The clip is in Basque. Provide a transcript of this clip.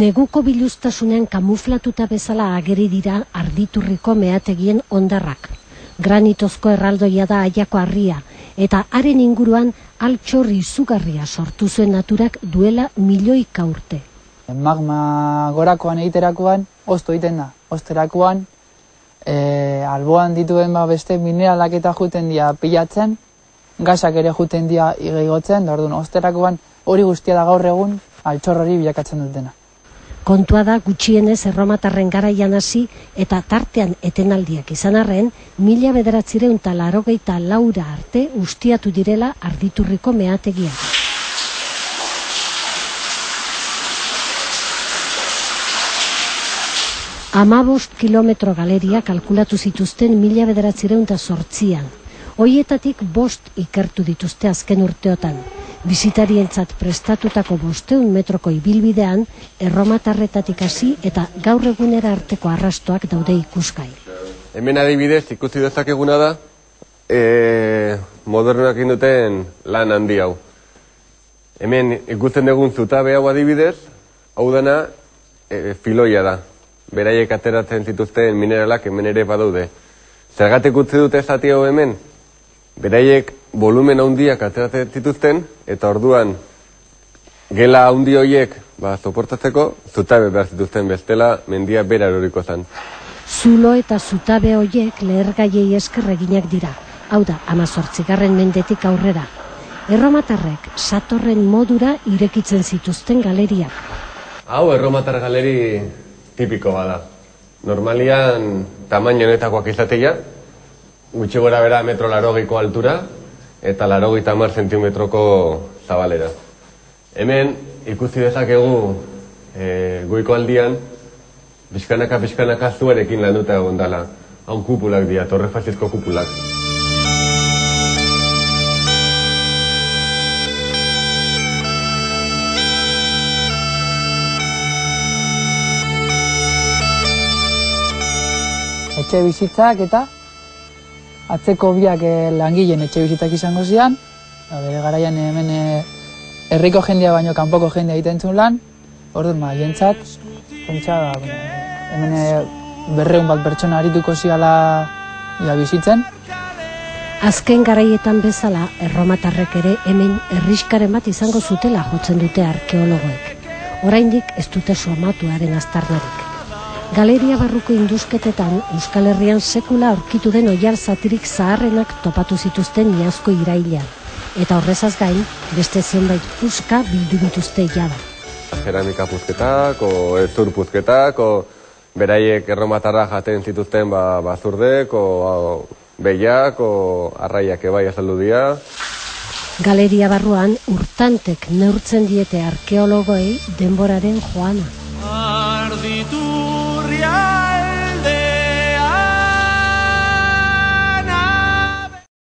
Neguko biluztasunean kamuflatuta bezala ageri dira arditurriko meategien ondarrak. Granitozko erraldoia da aiako harria, eta haren inguruan altxorri izugarria sortu zuen naturak duela milioika urte. Magma gorakoan egiterakoan, osto egiten da. Osterakoan, e, eh, alboan dituen ba beste mineralak eta juten dia pilatzen, gasak ere juten dira igaigotzen, da orduan, osterakoan hori guztia da gaur egun altxor hori bilakatzen dutena. Kontua da gutxienez erromatarren garaian hasi eta tartean etenaldiak izan arren, mila bederatzireun eta larogeita laura arte ustiatu direla arditurriko meategiak. Amabost kilometro galeria kalkulatu zituzten mila bederatzireun sortzian. Hoietatik bost ikertu dituzte azken urteotan. Bizitarientzat prestatutako bosteun metroko ibilbidean, erromatarretatik hasi eta gaur egunera arteko arrastoak daude ikuskai. Hemen adibidez ikusi dezakeguna da, e, modernoak induten lan handi hau. Hemen ikusten dugun zutabe hau adibidez, hau dena e, filoia da. Beraiek ateratzen zituzten mineralak hemen ere badaude. Zergatik utzi dute zati hau hemen? Beraiek volumen handiak ateratzen zituzten, eta orduan gela handi horiek ba, soportatzeko, zutabe behar zituzten bestela mendia bera eroriko zen. Zulo eta zutabe hoiek lehergaiei esker eginak dira. Hau da, amazortzigarren mendetik aurrera. Erromatarrek satorren modura irekitzen zituzten galeriak. Hau erromatar galeri tipiko bada. Normalian tamaino honetakoak izatea, gutxi gora bera metro larogiko altura, eta larogeita hamar zentimetroko zabalera. Hemen ikusi dezakegu e, goiko aldian, bizkanaka bizkanaka zuarekin landuta egon dela. Hau kupulak dira, torre fasizko kupulak. Etxe bizitzak eta atzeko biak eh, langileen etxe bizitzak izango zian, bere garaian hemen eh, herriko jendia baino kanpoko jendia egiten zuen lan, orduan ma, jentzat, pentsa, ba, hemen eh, berreun bat pertsona arituko ziala ja, bizitzen, Azken garaietan bezala, erromatarrek ere hemen herriskaren bat izango zutela jotzen dute arkeologoek. Oraindik ez dute somatuaren aztarnarik. Galeria barruko indusketetan Euskal Herrian sekula aurkitu den oiar zatirik zaharrenak topatu zituzten iazko irailean. Eta horrezaz gain, beste zenbait puska bildu dituzte jada. Ceramika puzketak, o ezur puzketak, o beraiek erromatarra jaten zituzten ba, bazurdek, o, o behiak, o arraiak ebai azaldu dira. Galeria barruan urtantek neurtzen diete arkeologoei denboraren joana de tu